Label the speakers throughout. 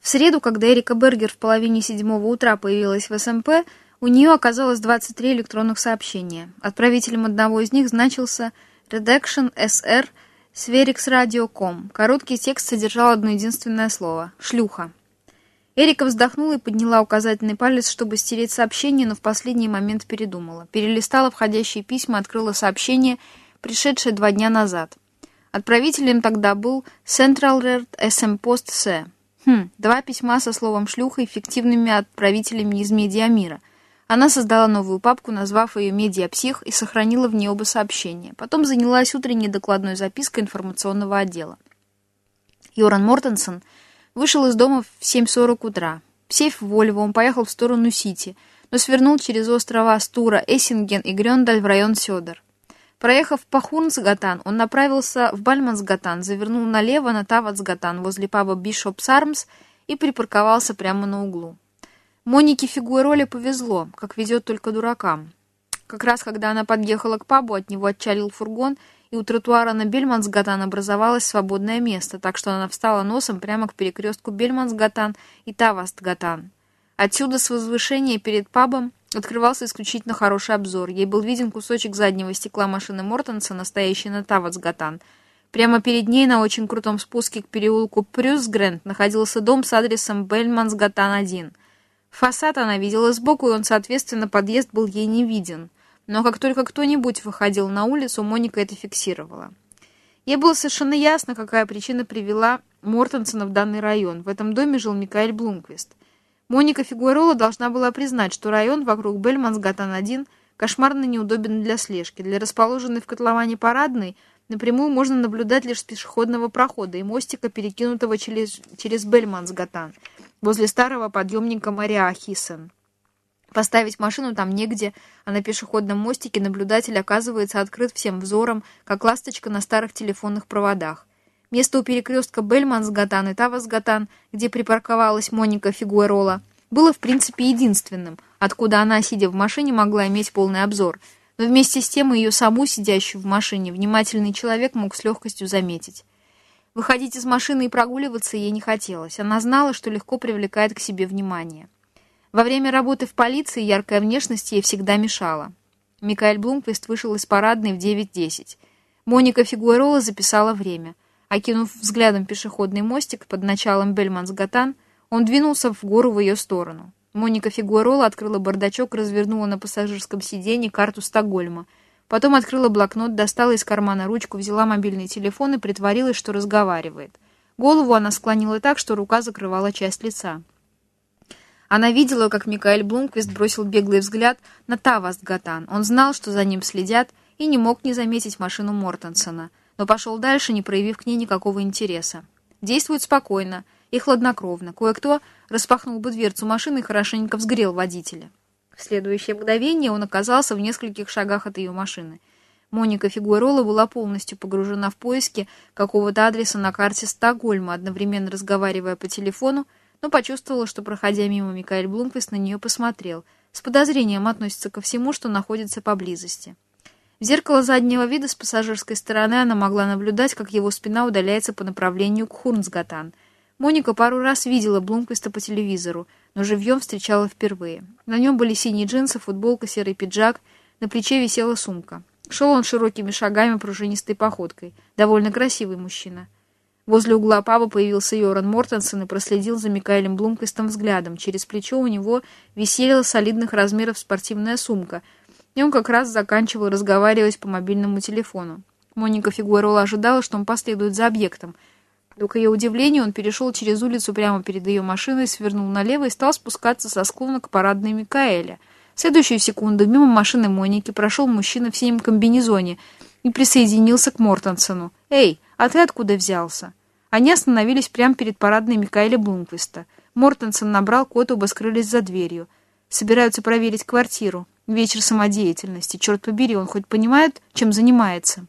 Speaker 1: В среду, когда Эрика Бергер в половине седьмого утра появилась в СМП, у нее оказалось 23 электронных сообщения. Отправителем одного из них значился Redaction SR Sverixradio.com. Короткий текст содержал одно единственное слово – «шлюха». Эрика вздохнула и подняла указательный палец, чтобы стереть сообщение, но в последний момент передумала. Перелистала входящие письма, открыла сообщение, пришедшее два дня назад. Отправителем тогда был Central Red SM Post C. Хм, два письма со словом «шлюха» эффективными отправителями из медиамира. Она создала новую папку, назвав ее «Медиапсих» и сохранила в ней оба сообщения. Потом занялась утренней докладной запиской информационного отдела. Йоран Мортенсон – Вышел из дома в 7.40 утра. Сев в Вольво, он поехал в сторону Сити, но свернул через острова Астура, Эссинген и Грёндаль в район Сёдер. Проехав по Хурнсгатан, он направился в Бальмансгатан, завернул налево на Тавацгатан возле паба Бишопс Армс и припарковался прямо на углу. Монике Фигуэроле повезло, как везет только дуракам. Как раз когда она подъехала к пабу, от него отчалил фургон — и у тротуара на Бельмансгатан образовалось свободное место, так что она встала носом прямо к перекрестку Бельмансгатан и Тавастгатан. Отсюда с возвышения перед пабом открывался исключительно хороший обзор. Ей был виден кусочек заднего стекла машины Мортенса, настоящей на Тавацгатан. Прямо перед ней на очень крутом спуске к переулку Прюсгрент находился дом с адресом Бельмансгатан-1. Фасад она видела сбоку, и он, соответственно, подъезд был ей не виден. Но как только кто-нибудь выходил на улицу, Моника это фиксировала. Ей было совершенно ясно, какая причина привела Мортенсона в данный район. В этом доме жил Микаэль Блумквист. Моника Фигуэрола должна была признать, что район вокруг Бельмансгатан-1 кошмарно неудобен для слежки. Для расположенной в котловане парадной напрямую можно наблюдать лишь с пешеходного прохода и мостика, перекинутого через, через Бельмансгатан, возле старого подъемника Мария Хиссен. Поставить машину там негде, а на пешеходном мостике наблюдатель оказывается открыт всем взором, как ласточка на старых телефонных проводах. Место у перекрестка Бельмансгатан и Тавасгатан, где припарковалась Моника Фигуэрола, было в принципе единственным, откуда она, сидя в машине, могла иметь полный обзор. Но вместе с тем ее саму, сидящую в машине, внимательный человек мог с легкостью заметить. Выходить из машины и прогуливаться ей не хотелось. Она знала, что легко привлекает к себе внимание. Во время работы в полиции яркая внешность ей всегда мешала. Микаэль Блумквист вышел из парадной в 9.10. Моника Фигуэрола записала время. Окинув взглядом пешеходный мостик под началом Бельмансгатан, он двинулся в гору в ее сторону. Моника Фигуэрола открыла бардачок, развернула на пассажирском сиденье карту Стокгольма. Потом открыла блокнот, достала из кармана ручку, взяла мобильный телефон и притворилась, что разговаривает. Голову она склонила так, что рука закрывала часть лица. Она видела, как Микаэль Блумквист бросил беглый взгляд на Тавастгатан. Он знал, что за ним следят, и не мог не заметить машину Мортенсона, но пошел дальше, не проявив к ней никакого интереса. Действует спокойно и хладнокровно. Кое-кто распахнул бы дверцу машины и хорошенько взгрел водителя. В следующее мгновение он оказался в нескольких шагах от ее машины. Моника Фигуэрола была полностью погружена в поиски какого-то адреса на карте Стокгольма, одновременно разговаривая по телефону но почувствовала, что, проходя мимо, Микаэль Блумквист на нее посмотрел, с подозрением относится ко всему, что находится поблизости. В зеркало заднего вида с пассажирской стороны она могла наблюдать, как его спина удаляется по направлению к Хурнсгатан. Моника пару раз видела Блумквиста по телевизору, но живьем встречала впервые. На нем были синие джинсы, футболка, серый пиджак, на плече висела сумка. Шел он широкими шагами, пружинистой походкой. Довольно красивый мужчина. Возле угла паба появился Йоран Мортенсен и проследил за Микаэлем Блумквистом взглядом. Через плечо у него висела солидных размеров спортивная сумка, и он как раз заканчивал разговаривать по мобильному телефону. Моника Фигуэрола ожидала, что он последует за объектом. Но, к ее удивлению, он перешел через улицу прямо перед ее машиной, свернул налево и стал спускаться со склона к парадной Микаэля. В следующую секунду мимо машины Моники прошел мужчина в синем комбинезоне и присоединился к Мортенсену. «Эй, а ты откуда взялся?» Они остановились прямо перед парадной Микаэля Блумквиста. Мортенсон набрал код, оба скрылись за дверью. Собираются проверить квартиру. Вечер самодеятельности. Черт побери, он хоть понимает, чем занимается?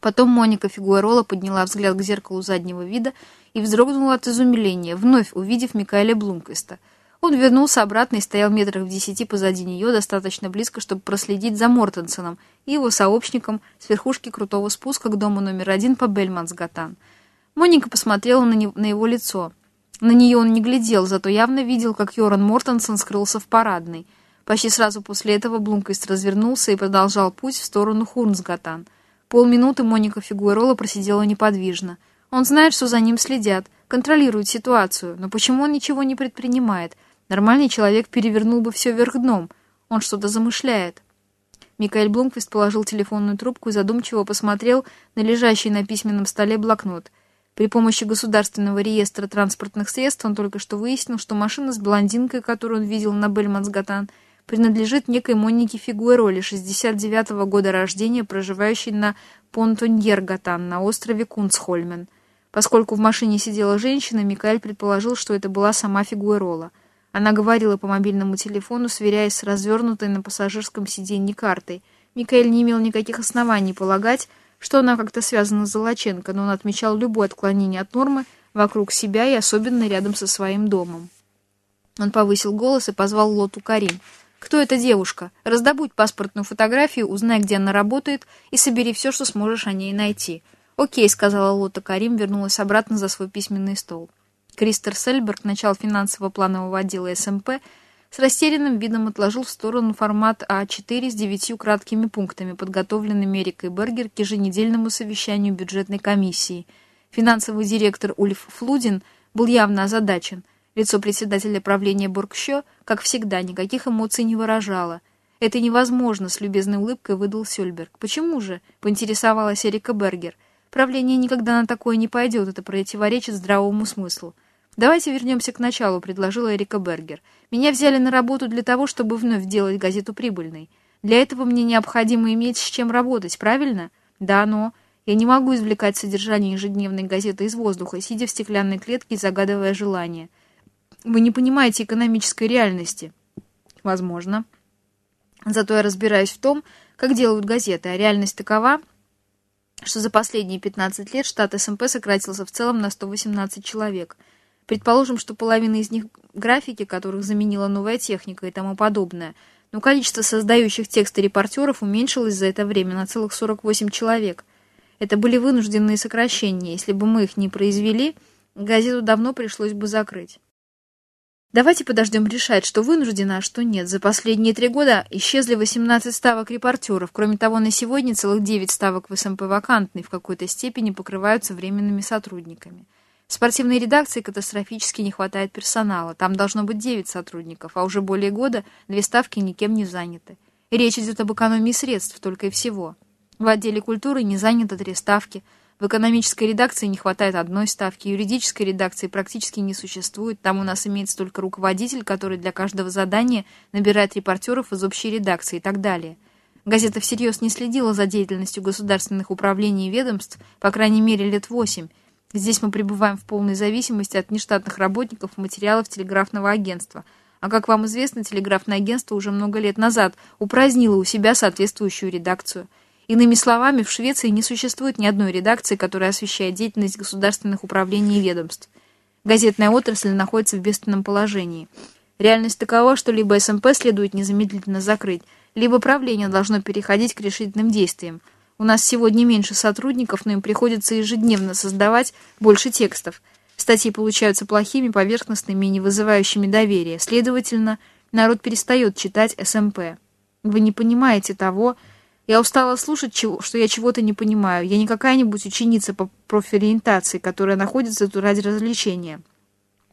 Speaker 1: Потом Моника Фигуэрола подняла взгляд к зеркалу заднего вида и вздрогнула от изумления, вновь увидев Микаэля Блумквиста. Он вернулся обратно и стоял метрах в десяти позади нее, достаточно близко, чтобы проследить за Мортенсоном и его сообщником с верхушки крутого спуска к дому номер один по Бельмансгатан. Моника посмотрела на, него, на его лицо. На нее он не глядел, зато явно видел, как Йоран Мортенсон скрылся в парадной. Почти сразу после этого Блумквист развернулся и продолжал путь в сторону Хурнсгатан. Полминуты Моника Фигуэрола просидела неподвижно. Он знает, что за ним следят, контролирует ситуацию, но почему он ничего не предпринимает? Нормальный человек перевернул бы все вверх дном. Он что-то замышляет. Микаэль Блумквист положил телефонную трубку и задумчиво посмотрел на лежащий на письменном столе блокнот. При помощи государственного реестра транспортных средств он только что выяснил, что машина с блондинкой, которую он видел на Бельмансгатан, принадлежит некой Монике Фигуэроли, 69-го года рождения, проживающей на Понтуньергатан, на острове Кунцхольмен. Поскольку в машине сидела женщина, Микаэль предположил, что это была сама Фигуэрола. Она говорила по мобильному телефону, сверяясь с развернутой на пассажирском сиденье картой. Микаэль не имел никаких оснований полагать, что она как-то связана с Золоченко, но он отмечал любое отклонение от нормы вокруг себя и особенно рядом со своим домом. Он повысил голос и позвал Лоту Карим. «Кто эта девушка? Раздобудь паспортную фотографию, узнай, где она работает, и собери все, что сможешь о ней найти». «Окей», — сказала Лота Карим, вернулась обратно за свой письменный стол. Кристер Сельберг, начал финансово-планового отдела СМП, с растерянным видом отложил в сторону формат А4 с девятью краткими пунктами, подготовленными Эрикой Бергер к еженедельному совещанию бюджетной комиссии. Финансовый директор Ульф Флудин был явно озадачен. Лицо председателя правления Боргщо, как всегда, никаких эмоций не выражало. «Это невозможно», — с любезной улыбкой выдал Сёльберг. «Почему же?» — поинтересовалась Эрика Бергер. «Правление никогда на такое не пойдет, это противоречит здравому смыслу». «Давайте вернемся к началу», — предложила Эрика Бергер. «Меня взяли на работу для того, чтобы вновь делать газету прибыльной. Для этого мне необходимо иметь с чем работать, правильно? Да, но я не могу извлекать содержание ежедневной газеты из воздуха, сидя в стеклянной клетке и загадывая желание. Вы не понимаете экономической реальности». «Возможно. Зато я разбираюсь в том, как делают газеты, а реальность такова, что за последние 15 лет штат СМП сократился в целом на 118 человек — Предположим, что половина из них графики, которых заменила новая техника и тому подобное, но количество создающих тексты репортеров уменьшилось за это время на целых 48 человек. Это были вынужденные сокращения. Если бы мы их не произвели, газету давно пришлось бы закрыть. Давайте подождем решать, что вынуждено, а что нет. За последние три года исчезли 18 ставок репортеров. Кроме того, на сегодня целых 9 ставок в СМП вакантные в какой-то степени покрываются временными сотрудниками. В спортивной редакции катастрофически не хватает персонала. Там должно быть 9 сотрудников, а уже более года две ставки никем не заняты. И речь идет об экономии средств только и всего. В отделе культуры не занято три ставки. В экономической редакции не хватает одной ставки. Юридической редакции практически не существует. Там у нас имеется только руководитель, который для каждого задания набирает репортеров из общей редакции и так далее. Газета всерьез не следила за деятельностью государственных управлений и ведомств, по крайней мере, лет восемь, Здесь мы пребываем в полной зависимости от нештатных работников материалов телеграфного агентства. А как вам известно, телеграфное агентство уже много лет назад упразднило у себя соответствующую редакцию. Иными словами, в Швеции не существует ни одной редакции, которая освещает деятельность государственных управлений и ведомств. Газетная отрасль находится в бедственном положении. Реальность такова, что либо СМП следует незамедлительно закрыть, либо правление должно переходить к решительным действиям – у нас сегодня меньше сотрудников, но им приходится ежедневно создавать больше текстов. Статьи получаются плохими, поверхностными и не вызывающими доверия. Следовательно, народ перестает читать СМП. Вы не понимаете того... Я устала слушать, что я чего-то не понимаю. Я не какая-нибудь ученица по профориентации, которая находится тут ради развлечения.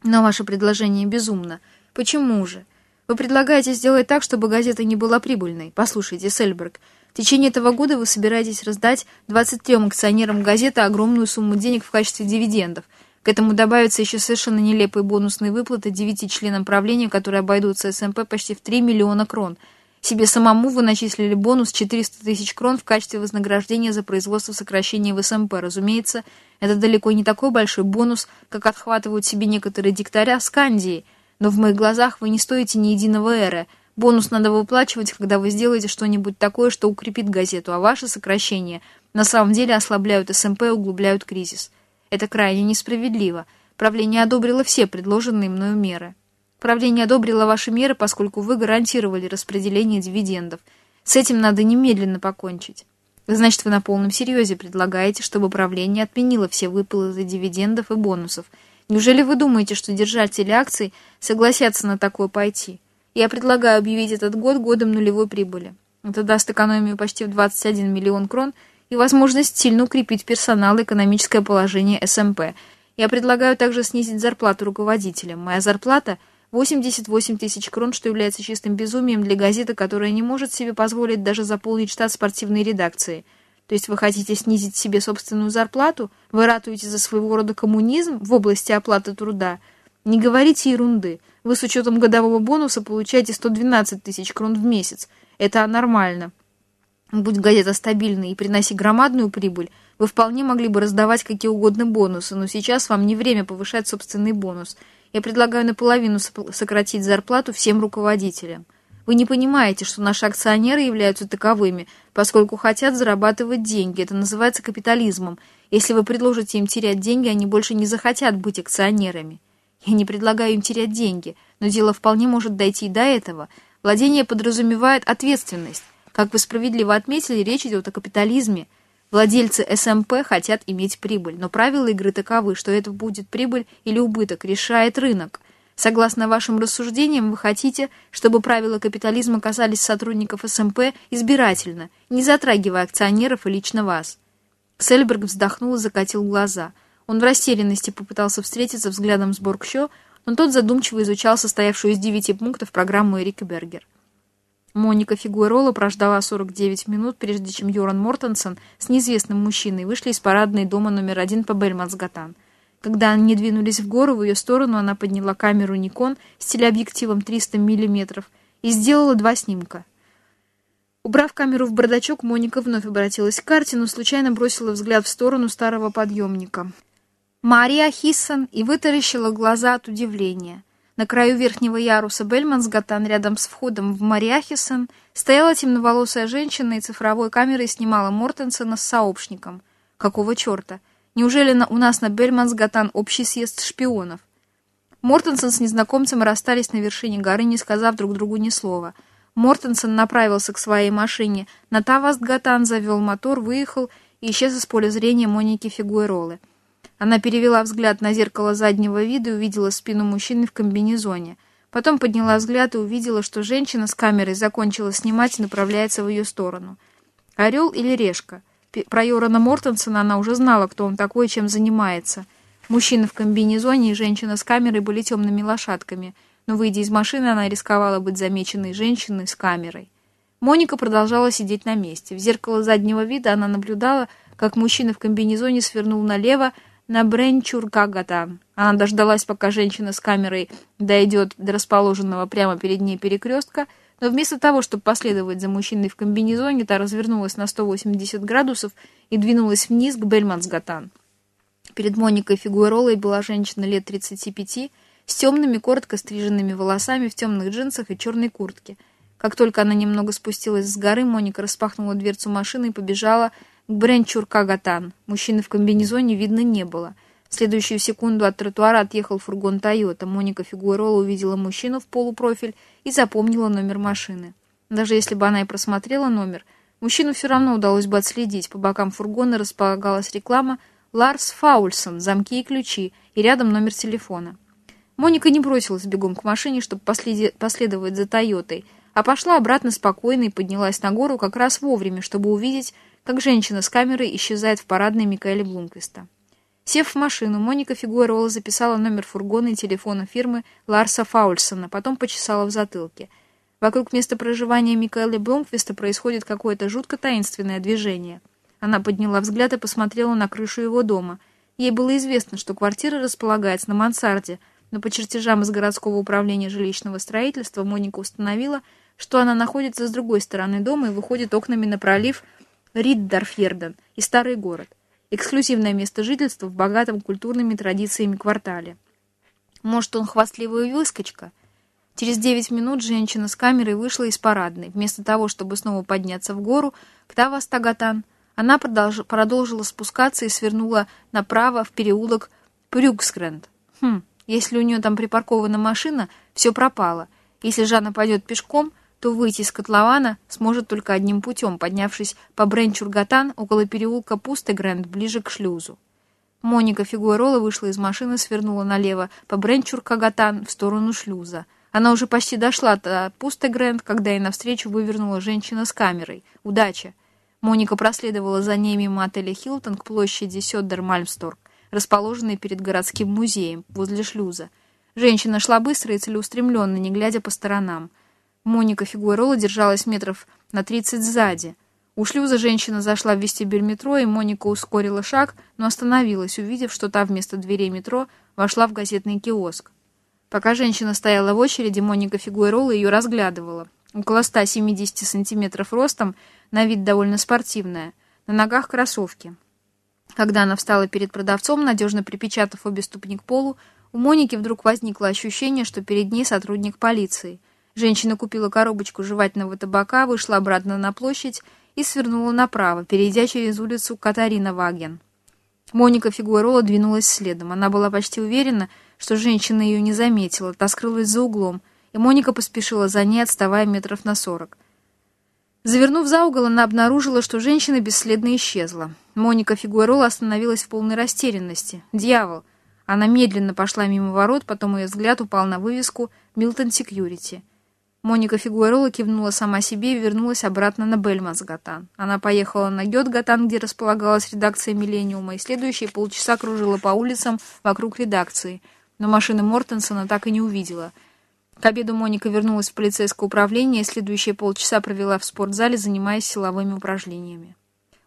Speaker 1: Но ваше предложение безумно. Почему же? Вы предлагаете сделать так, чтобы газета не была прибыльной. Послушайте, Сельберг, в течение этого года вы собираетесь раздать 23 акционерам газеты огромную сумму денег в качестве дивидендов. К этому добавятся еще совершенно нелепые бонусные выплаты девяти членам правления, которые обойдутся СМП почти в 3 миллиона крон. Себе самому вы начислили бонус 400 тысяч крон в качестве вознаграждения за производство сокращений в СМП. Разумеется, это далеко не такой большой бонус, как отхватывают себе некоторые дикторя Скандии, но в моих глазах вы не стоите ни единого эра – Бонус надо выплачивать, когда вы сделаете что-нибудь такое, что укрепит газету, а ваши сокращения на самом деле ослабляют СМП и углубляют кризис. Это крайне несправедливо. Правление одобрило все предложенные мною меры. Правление одобрило ваши меры, поскольку вы гарантировали распределение дивидендов. С этим надо немедленно покончить. Значит, вы на полном серьезе предлагаете, чтобы правление отменило все выплаты дивидендов и бонусов. Неужели вы думаете, что держатели акций согласятся на такое пойти? Я предлагаю объявить этот год годом нулевой прибыли. Это даст экономию почти в 21 миллион крон и возможность сильно укрепить персонал и экономическое положение СМП. Я предлагаю также снизить зарплату руководителям. Моя зарплата – 88 тысяч крон, что является чистым безумием для газеты, которая не может себе позволить даже заполнить штат спортивной редакции – то есть вы хотите снизить себе собственную зарплату? Вы ратуете за своего рода коммунизм в области оплаты труда? Не говорите ерунды. Вы с учетом годового бонуса получаете 112 тысяч крон в месяц. Это нормально. Будь газета стабильной и приноси громадную прибыль, вы вполне могли бы раздавать какие угодно бонусы, но сейчас вам не время повышать собственный бонус. Я предлагаю наполовину сократить зарплату всем руководителям. Вы не понимаете, что наши акционеры являются таковыми, поскольку хотят зарабатывать деньги. Это называется капитализмом. Если вы предложите им терять деньги, они больше не захотят быть акционерами. Я не предлагаю им терять деньги, но дело вполне может дойти и до этого. Владение подразумевает ответственность. Как вы справедливо отметили, речь идет о капитализме. Владельцы СМП хотят иметь прибыль, но правила игры таковы, что это будет прибыль или убыток, решает рынок. Согласно вашим рассуждениям, вы хотите, чтобы правила капитализма касались сотрудников СМП избирательно, не затрагивая акционеров и лично вас. Сельберг вздохнул и закатил глаза. Он в растерянности попытался встретиться взглядом с Боргщо, но тот задумчиво изучал состоявшую из девяти пунктов программу Эрика Бергер. Моника Фигуэрола прождала 49 минут, прежде чем Йоран Мортенсон с неизвестным мужчиной вышли из парадной дома номер один по Бельмансгатан. Когда они двинулись в гору, в ее сторону она подняла камеру Nikon с телеобъективом 300 мм и сделала два снимка. Убрав камеру в бардачок, Моника вновь обратилась к карте, но случайно бросила взгляд в сторону старого подъемника. Мария Хиссон и вытаращила глаза от удивления. На краю верхнего яруса Бельмансгатан, рядом с входом в Мариахисон, стояла темноволосая женщина и цифровой камерой снимала Мортенсона с сообщником. Какого черта? Неужели на, у нас на Бельмансгатан общий съезд шпионов? Мортенсон с незнакомцем расстались на вершине горы, не сказав друг другу ни слова. Мортенсон направился к своей машине. На Тавастгатан завел мотор, выехал и исчез из поля зрения Моники Фигуэролы. Она перевела взгляд на зеркало заднего вида и увидела спину мужчины в комбинезоне. Потом подняла взгляд и увидела, что женщина с камерой закончила снимать и направляется в ее сторону. Орел или решка? Про Йорана Мортенсона она уже знала, кто он такой и чем занимается. Мужчина в комбинезоне и женщина с камерой были темными лошадками, но, выйдя из машины, она рисковала быть замеченной женщиной с камерой. Моника продолжала сидеть на месте. В зеркало заднего вида она наблюдала, как мужчина в комбинезоне свернул налево на Бренчургагатан. Она дождалась, пока женщина с камерой дойдет до расположенного прямо перед ней перекрестка, но вместо того, чтобы последовать за мужчиной в комбинезоне, та развернулась на 180 градусов и двинулась вниз к Бельмансгатан. Перед Моникой Фигуэролой была женщина лет 35 с темными, коротко стриженными волосами в темных джинсах и черной куртке. Как только она немного спустилась с горы, Моника распахнула дверцу машины и побежала к Бренчуркагатан. Мужчины в комбинезоне видно не было — в следующую секунду от тротуара отъехал фургон «Тойота». Моника Фигуэрола увидела мужчину в полупрофиль и запомнила номер машины. Даже если бы она и просмотрела номер, мужчину все равно удалось бы отследить. По бокам фургона располагалась реклама «Ларс Фаульсон. Замки и ключи» и рядом номер телефона. Моника не бросилась бегом к машине, чтобы последовать за «Тойотой», а пошла обратно спокойно и поднялась на гору как раз вовремя, чтобы увидеть, как женщина с камерой исчезает в парадной Микаэля Блумквиста. Сев в машину, Моника Фигуэрола записала номер фургона и телефона фирмы Ларса Фаульсона, потом почесала в затылке. Вокруг места проживания Микаэля Блумквиста происходит какое-то жутко таинственное движение. Она подняла взгляд и посмотрела на крышу его дома. Ей было известно, что квартира располагается на мансарде, но по чертежам из городского управления жилищного строительства Моника установила, что она находится с другой стороны дома и выходит окнами на пролив Риддарфьерден и Старый город эксклюзивное место жительства в богатом культурными традициями квартале. Может, он хвастливая выскочка? Через девять минут женщина с камерой вышла из парадной. Вместо того, чтобы снова подняться в гору, к Тавастагатан, она продолж... продолжила спускаться и свернула направо в переулок Прюкскренд. Хм, если у нее там припаркована машина, все пропало. Если же она пойдет пешком, то выйти из котлована сможет только одним путем, поднявшись по Бренчургатан около переулка Пустегрэнд ближе к шлюзу. Моника Фигуэрола вышла из машины, свернула налево по Бренчур-Кагатан в сторону шлюза. Она уже почти дошла до Пустегрэнд, когда ей навстречу вывернула женщина с камерой. Удача! Моника проследовала за ней мимо отеля «Хилтон» к площади Сёддер-Мальмсторг, расположенной перед городским музеем, возле шлюза. Женщина шла быстро и целеустремленно, не глядя по сторонам. Моника Фигуэрола держалась метров на тридцать сзади — у шлюза женщина зашла в вестибюль метро, и Моника ускорила шаг, но остановилась, увидев, что та вместо дверей метро вошла в газетный киоск. Пока женщина стояла в очереди, Моника Фигуэрола ее разглядывала. Около 170 сантиметров ростом, на вид довольно спортивная, на ногах кроссовки. Когда она встала перед продавцом, надежно припечатав обе ступни к полу, у Моники вдруг возникло ощущение, что перед ней сотрудник полиции. Женщина купила коробочку жевательного табака, вышла обратно на площадь и свернула направо, перейдя через улицу Катарина Ваген. Моника Фигуэрола двинулась следом. Она была почти уверена, что женщина ее не заметила, та скрылась за углом, и Моника поспешила за ней, отставая метров на сорок. Завернув за угол, она обнаружила, что женщина бесследно исчезла. Моника Фигуэрола остановилась в полной растерянности. «Дьявол!» Она медленно пошла мимо ворот, потом ее взгляд упал на вывеску «Милтон Секьюрити». Моника Фигуэрола кивнула сама себе и вернулась обратно на Бельмасгатан. Она поехала на Гетгатан, где располагалась редакция «Миллениума», и следующие полчаса кружила по улицам вокруг редакции, но машины Мортенсона так и не увидела. К обеду Моника вернулась в полицейское управление и следующие полчаса провела в спортзале, занимаясь силовыми упражнениями.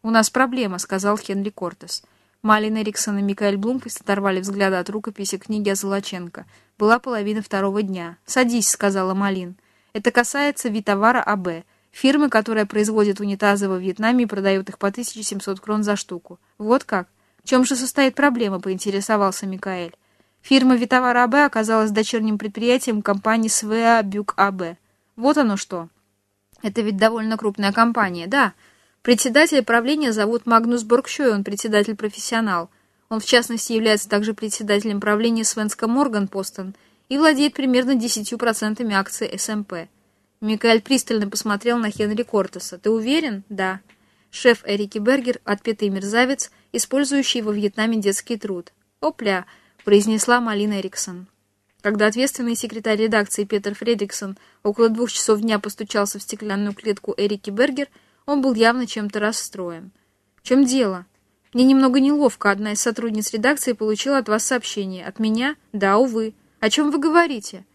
Speaker 1: «У нас проблема», — сказал Хенри Кортес. Малин Эриксон и Микаэль Блумквист оторвали взгляды от рукописи книги о Золоченко. Была половина второго дня. «Садись», — сказала Малин. Это касается Витовара АБ, фирмы, которая производит унитазы во Вьетнаме и продает их по 1700 крон за штуку. Вот как? В чем же состоит проблема, поинтересовался Микаэль. Фирма Витовар АБ оказалась дочерним предприятием компании СВА Бюк АБ. Вот оно что. Это ведь довольно крупная компания, да. Председателя правления зовут Магнус Боргшой, он председатель-профессионал. Он, в частности, является также председателем правления Свенска Морган Постон – и владеет примерно 10% акций СМП. Микаэль пристально посмотрел на Хенри Кортеса. «Ты уверен?» «Да». Шеф Эрики Бергер, отпетый мерзавец, использующий во Вьетнаме детский труд. «Опля!» — произнесла Малина Эриксон. Когда ответственный секретарь редакции Петер Фредриксон около двух часов дня постучался в стеклянную клетку Эрики Бергер, он был явно чем-то расстроен. «В чем дело?» «Мне немного неловко. Одна из сотрудниц редакции получила от вас сообщение. От меня? Да, увы. «О чем вы говорите?»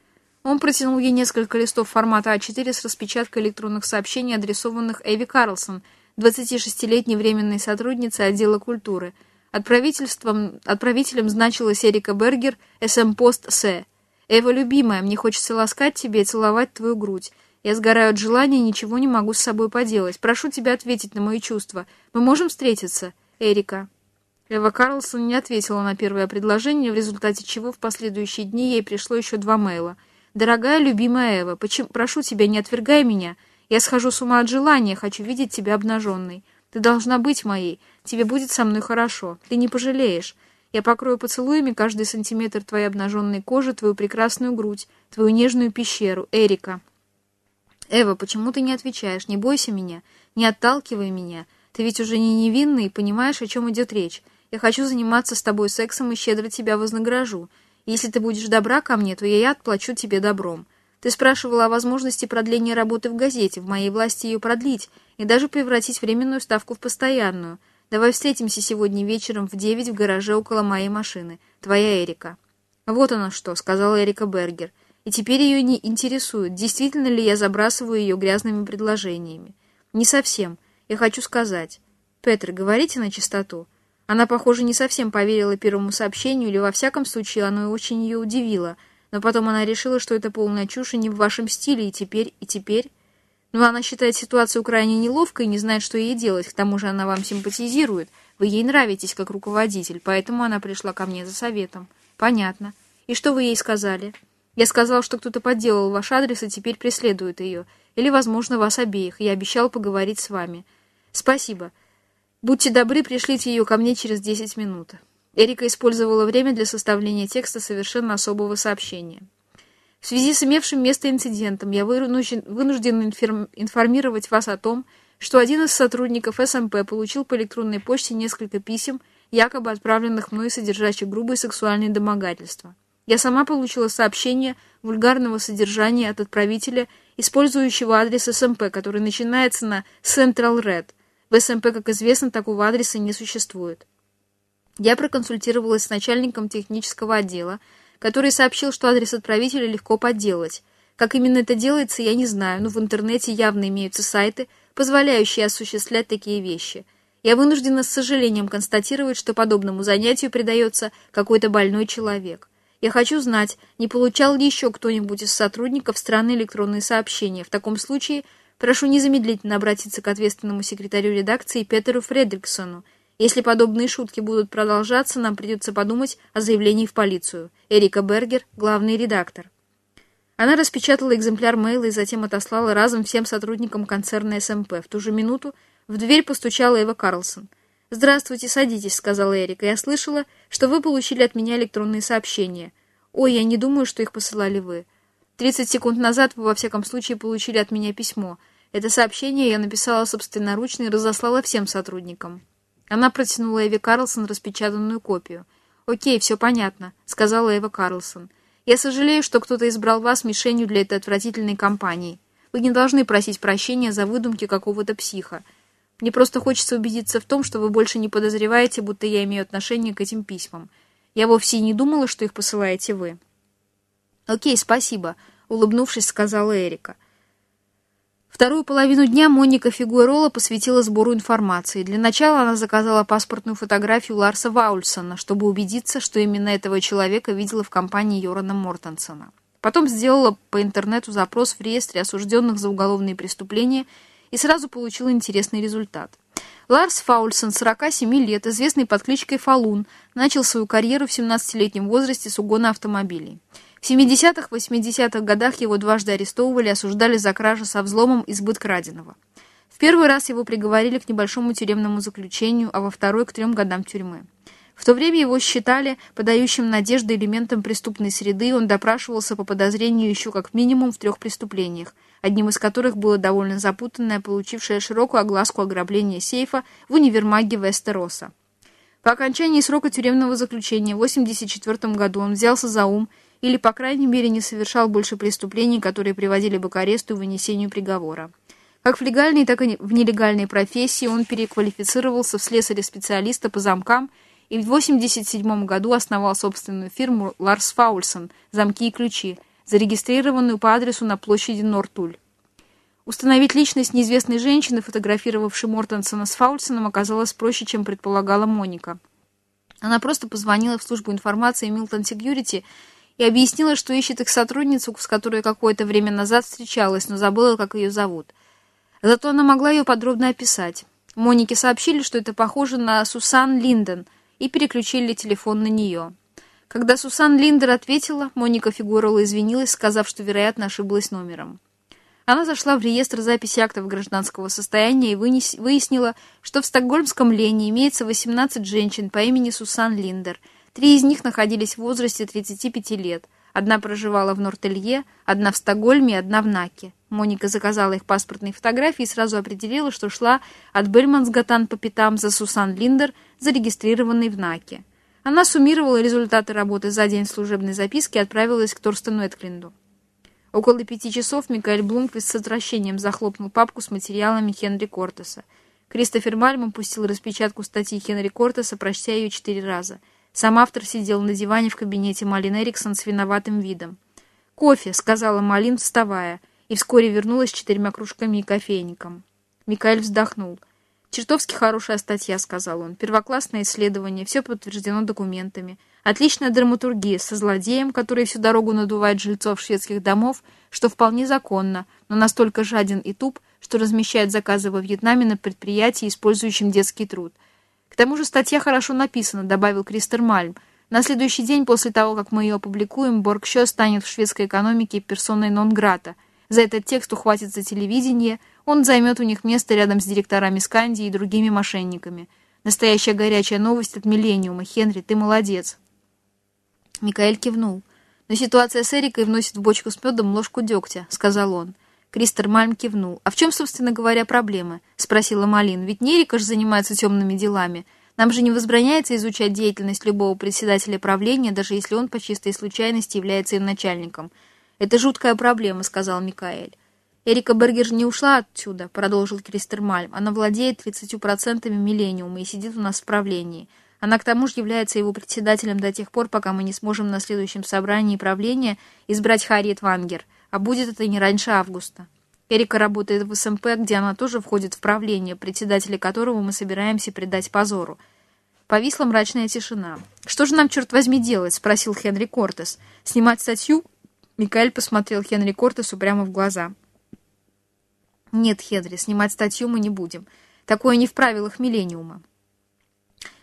Speaker 1: Он протянул ей несколько листов формата А4 с распечаткой электронных сообщений, адресованных Эви Карлсон, 26-летней временной сотруднице отдела культуры. Отправительством, отправителем значилась Эрика Бергер, СМ-пост С. «Эва, любимая, мне хочется ласкать тебя и целовать твою грудь. Я сгораю от желания и ничего не могу с собой поделать. Прошу тебя ответить на мои чувства. Мы можем встретиться? Эрика». Эва Карлсон не ответила на первое предложение, в результате чего в последующие дни ей пришло еще два мейла. «Дорогая, любимая Эва, почему, прошу тебя, не отвергай меня. Я схожу с ума от желания, хочу видеть тебя обнаженной. Ты должна быть моей, тебе будет со мной хорошо, ты не пожалеешь. Я покрою поцелуями каждый сантиметр твоей обнаженной кожи, твою прекрасную грудь, твою нежную пещеру, Эрика». «Эва, почему ты не отвечаешь? Не бойся меня, не отталкивай меня. Ты ведь уже не невинный и понимаешь, о чем идет речь». Я хочу заниматься с тобой сексом и щедро тебя вознагражу. Если ты будешь добра ко мне, то я отплачу тебе добром. Ты спрашивала о возможности продления работы в газете. В моей власти ее продлить и даже превратить временную ставку в постоянную. Давай встретимся сегодня вечером в девять в гараже около моей машины. Твоя Эрика». «Вот оно что», — сказала Эрика Бергер. «И теперь ее не интересует, действительно ли я забрасываю ее грязными предложениями». «Не совсем. Я хочу сказать. Петр, говорите на чистоту. Она, похоже, не совсем поверила первому сообщению, или во всяком случае оно очень ее удивило. Но потом она решила, что это полная чушь и не в вашем стиле, и теперь, и теперь... Но ну, она считает ситуацию крайне неловкой и не знает, что ей делать. К тому же она вам симпатизирует. Вы ей нравитесь как руководитель, поэтому она пришла ко мне за советом. Понятно. И что вы ей сказали? Я сказал, что кто-то подделал ваш адрес и теперь преследует ее. Или, возможно, вас обеих. Я обещал поговорить с вами. Спасибо. Будьте добры, пришлите ее ко мне через 10 минут. Эрика использовала время для составления текста совершенно особого сообщения. В связи с имевшим место инцидентом я вынужден, информировать вас о том, что один из сотрудников СМП получил по электронной почте несколько писем, якобы отправленных мной содержащих грубые сексуальные домогательства. Я сама получила сообщение вульгарного содержания от отправителя, использующего адрес СМП, который начинается на Central Red. В СМП, как известно, такого адреса не существует. Я проконсультировалась с начальником технического отдела, который сообщил, что адрес отправителя легко подделать. Как именно это делается, я не знаю, но в интернете явно имеются сайты, позволяющие осуществлять такие вещи. Я вынуждена с сожалением констатировать, что подобному занятию предается какой-то больной человек. Я хочу знать, не получал ли еще кто-нибудь из сотрудников странные электронные сообщения. В таком случае прошу незамедлительно обратиться к ответственному секретарю редакции Петеру Фредриксону. Если подобные шутки будут продолжаться, нам придется подумать о заявлении в полицию. Эрика Бергер, главный редактор. Она распечатала экземпляр мейла и затем отослала разом всем сотрудникам концерна СМП. В ту же минуту в дверь постучала Эва Карлсон. «Здравствуйте, садитесь», — сказала Эрика. «Я слышала, что вы получили от меня электронные сообщения. Ой, я не думаю, что их посылали вы. Тридцать секунд назад вы, во всяком случае, получили от меня письмо. Это сообщение я написала собственноручно и разослала всем сотрудникам». Она протянула Эве Карлсон распечатанную копию. «Окей, все понятно», — сказала Эва Карлсон. Я сожалею, что кто-то избрал вас мишенью для этой отвратительной кампании. Вы не должны просить прощения за выдумки какого-то психа. Мне просто хочется убедиться в том, что вы больше не подозреваете, будто я имею отношение к этим письмам. Я вовсе не думала, что их посылаете вы». «Окей, спасибо», — улыбнувшись, сказала Эрика. Вторую половину дня Моника Фигуэрола посвятила сбору информации. Для начала она заказала паспортную фотографию Ларса Ваульсона, чтобы убедиться, что именно этого человека видела в компании Йорана Мортенсона. Потом сделала по интернету запрос в реестре осужденных за уголовные преступления и сразу получила интересный результат. Ларс Фаульсон, 47 лет, известный под кличкой Фалун, начал свою карьеру в 17-летнем возрасте с угона автомобилей. В 70-х, 80-х годах его дважды арестовывали и осуждали за кражу со взломом и сбыт краденого. В первый раз его приговорили к небольшому тюремному заключению, а во второй – к трем годам тюрьмы. В то время его считали подающим надежды элементом преступной среды, и он допрашивался по подозрению еще как минимум в трех преступлениях, одним из которых было довольно запутанное, получившее широкую огласку ограбление сейфа в универмаге Вестероса. По окончании срока тюремного заключения в 1984 году он взялся за ум или, по крайней мере, не совершал больше преступлений, которые приводили бы к аресту и вынесению приговора. Как в легальной, так и в нелегальной профессии он переквалифицировался в слесаря-специалиста по замкам и в 1987 году основал собственную фирму «Ларс Фаульсон. Замки и ключи», зарегистрированную по адресу на площади Нортуль. Установить личность неизвестной женщины, фотографировавшей Мортенсона с Фаульсоном, оказалось проще, чем предполагала Моника. Она просто позвонила в службу информации Milton Security и объяснила, что ищет их сотрудницу, с которой какое-то время назад встречалась, но забыла, как ее зовут. Зато она могла ее подробно описать. Монике сообщили, что это похоже на Сусан Линден, и переключили телефон на нее. Когда Сусан Линдер ответила, Моника Фигурова извинилась, сказав, что, вероятно, ошиблась номером. Она зашла в реестр записи актов гражданского состояния и выяснила, что в стокгольмском Лене имеется 18 женщин по имени Сусан Линдер – Три из них находились в возрасте 35 лет. Одна проживала в Нортелье, одна в Стокгольме одна в Наке. Моника заказала их паспортные фотографии и сразу определила, что шла от Бельмансгатан по пятам за Сусан Линдер, зарегистрированной в Наке. Она суммировала результаты работы за день служебной записки и отправилась к Торстену Эдклинду. Около пяти часов Микаэль Блумквист с отвращением захлопнул папку с материалами Хенри Кортеса. Кристофер Мальм пустил распечатку статьи Хенри Кортеса, прочтя ее четыре раза – сам автор сидел на диване в кабинете Малин Эриксон с виноватым видом. «Кофе», — сказала Малин, вставая, и вскоре вернулась с четырьмя кружками и кофейником. Микаэль вздохнул. «Чертовски хорошая статья», — сказал он. «Первоклассное исследование, все подтверждено документами. Отличная драматургия со злодеем, который всю дорогу надувает жильцов шведских домов, что вполне законно, но настолько жаден и туп, что размещает заказы во Вьетнаме на предприятии, использующем детский труд. К тому же статья хорошо написана, добавил Кристер Мальм. На следующий день после того, как мы ее опубликуем, Боргщо станет в шведской экономике персоной нон-грата. За этот текст ухватится телевидение, он займет у них место рядом с директорами Скандии и другими мошенниками. Настоящая горячая новость от Миллениума. Хенри, ты молодец. Микаэль кивнул. Но ситуация с Эрикой вносит в бочку с медом ложку дегтя, сказал он. Кристер Мальм кивнул. «А в чем, собственно говоря, проблема?» — спросила Малин. «Ведь не Эрика же занимается темными делами. Нам же не возбраняется изучать деятельность любого председателя правления, даже если он по чистой случайности является им начальником. «Это жуткая проблема», — сказал Микаэль. «Эрика Бергер не ушла отсюда», — продолжил Кристермальм. «Она владеет 30% миллениума и сидит у нас в правлении. Она к тому же является его председателем до тех пор, пока мы не сможем на следующем собрании правления избрать Харриет Вангер, а будет это не раньше августа. Эрика работает в СМП, где она тоже входит в правление, председателя которого мы собираемся предать позору. Повисла мрачная тишина. «Что же нам, черт возьми, делать?» — спросил Хенри Кортес. «Снимать статью?» Микаэль посмотрел Хенри Кортесу прямо в глаза. «Нет, Хенри, снимать статью мы не будем. Такое не в правилах Миллениума.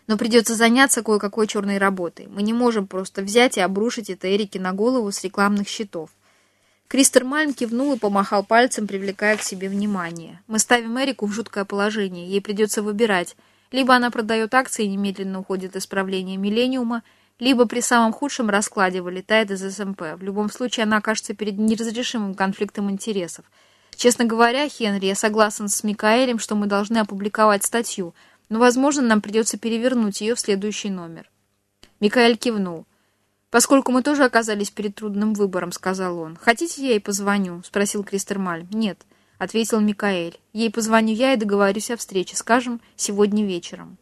Speaker 1: Но придется заняться кое-какой черной работой. Мы не можем просто взять и обрушить это Эрике на голову с рекламных счетов. Кристер Мальм кивнул и помахал пальцем, привлекая к себе внимание. «Мы ставим Эрику в жуткое положение. Ей придется выбирать. Либо она продает акции и немедленно уходит из правления «Миллениума», либо при самом худшем раскладе вылетает из СМП. В любом случае, она окажется перед неразрешимым конфликтом интересов. Честно говоря, Хенри, я согласен с Микаэлем, что мы должны опубликовать статью, но, возможно, нам придется перевернуть ее в следующий номер. Микаэль кивнул. «Поскольку мы тоже оказались перед трудным выбором», — сказал он. «Хотите, я ей позвоню?» — спросил Кристермаль. «Нет», — ответил Микаэль. «Ей позвоню я и договорюсь о встрече, скажем, сегодня вечером».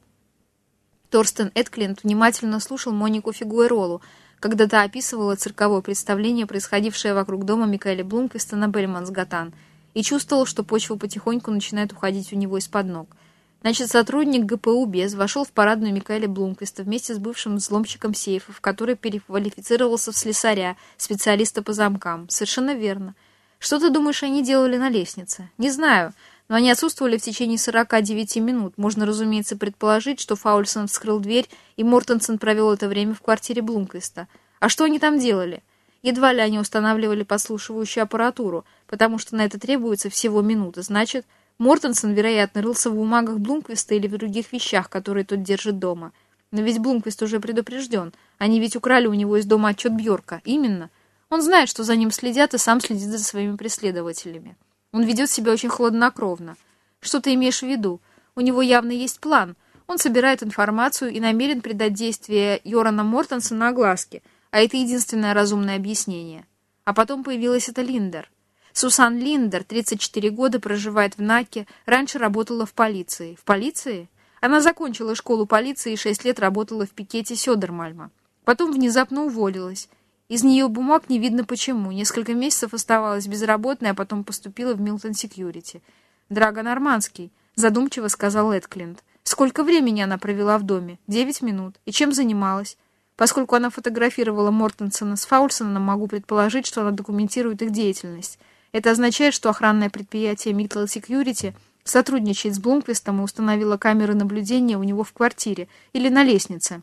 Speaker 1: Торстен Эдклинд внимательно слушал Монику Фигуэролу, когда та описывала цирковое представление, происходившее вокруг дома Микаэля Блумквиста на Бельмансгатан, и чувствовал, что почва потихоньку начинает уходить у него из-под ног — Значит, сотрудник ГПУ БЕЗ вошел в парадную Микаэля Блумквиста вместе с бывшим взломщиком сейфов, который переквалифицировался в слесаря, специалиста по замкам. Совершенно верно. Что ты думаешь, они делали на лестнице? Не знаю, но они отсутствовали в течение 49 минут. Можно, разумеется, предположить, что Фаульсон вскрыл дверь, и Мортенсен провел это время в квартире Блумквиста. А что они там делали? Едва ли они устанавливали подслушивающую аппаратуру, потому что на это требуется всего минута. Значит, Мортенсон, вероятно, рылся в бумагах Блумквиста или в других вещах, которые тот держит дома. Но ведь Блумквист уже предупрежден. Они ведь украли у него из дома отчет Бьорка. Именно. Он знает, что за ним следят, и сам следит за своими преследователями. Он ведет себя очень хладнокровно. Что ты имеешь в виду? У него явно есть план. Он собирает информацию и намерен придать действие Йорана Мортенсона огласке, а это единственное разумное объяснение. А потом появилась эта Линдер. Сусан Линдер, 34 года, проживает в Наке, раньше работала в полиции. В полиции? Она закончила школу полиции и 6 лет работала в пикете Сёдермальма. Потом внезапно уволилась. Из нее бумаг не видно почему. Несколько месяцев оставалась безработной, а потом поступила в Милтон Секьюрити. «Драго Нормандский», — задумчиво сказал Эдклинд. «Сколько времени она провела в доме? Девять минут. И чем занималась?» Поскольку она фотографировала Мортенсона с Фаульсоном, могу предположить, что она документирует их деятельность. Это означает, что охранное предприятие Mitchell Security сотрудничает с Блумквистом и установила камеры наблюдения у него в квартире или на лестнице.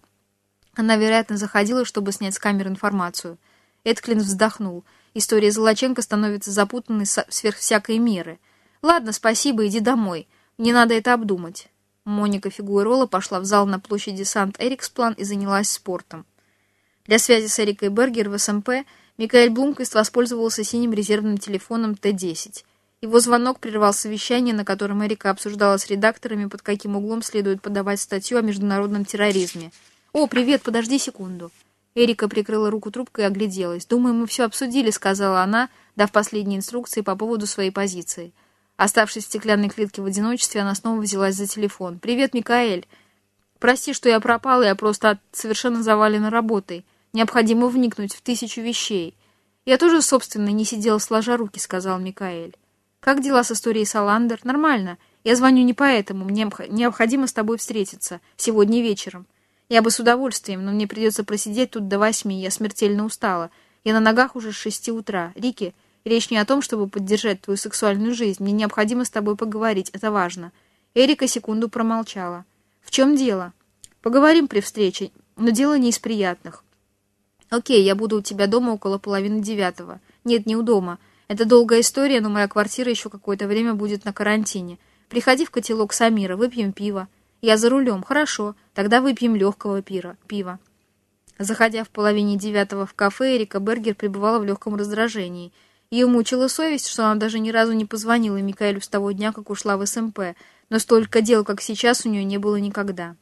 Speaker 1: Она, вероятно, заходила, чтобы снять с камер информацию. Эдклин вздохнул. История Золоченко становится запутанной сверх всякой меры. «Ладно, спасибо, иди домой. Мне надо это обдумать». Моника Фигуэрола пошла в зал на площади Сант-Эриксплан и занялась спортом. Для связи с Эрикой Бергер в СМП – Микаэль Блумквист воспользовался синим резервным телефоном Т-10. Его звонок прервал совещание, на котором Эрика обсуждала с редакторами, под каким углом следует подавать статью о международном терроризме. «О, привет, подожди секунду». Эрика прикрыла руку трубкой и огляделась. «Думаю, мы все обсудили», — сказала она, дав последние инструкции по поводу своей позиции. Оставшись в стеклянной клетке в одиночестве, она снова взялась за телефон. «Привет, Микаэль. Прости, что я пропала, я просто совершенно завалена работой». Необходимо вникнуть в тысячу вещей. Я тоже, собственно, не сидела сложа руки, сказал Микаэль. Как дела с историей Саландер? Нормально. Я звоню не поэтому. Мне необходимо с тобой встретиться. Сегодня вечером. Я бы с удовольствием, но мне придется просидеть тут до восьми. Я смертельно устала. Я на ногах уже с шести утра. Рики, речь не о том, чтобы поддержать твою сексуальную жизнь. Мне необходимо с тобой поговорить. Это важно. Эрика секунду промолчала. В чем дело? Поговорим при встрече, но дело не из приятных. «Окей, я буду у тебя дома около половины девятого». «Нет, не у дома. Это долгая история, но моя квартира еще какое-то время будет на карантине. Приходи в котелок Самира, выпьем пиво». «Я за рулем. Хорошо. Тогда выпьем легкого пира, пива». Заходя в половине девятого в кафе, Эрика Бергер пребывала в легком раздражении. Ее мучила совесть, что она даже ни разу не позвонила Микаэлю с того дня, как ушла в СМП, но столько дел, как сейчас, у нее не было никогда.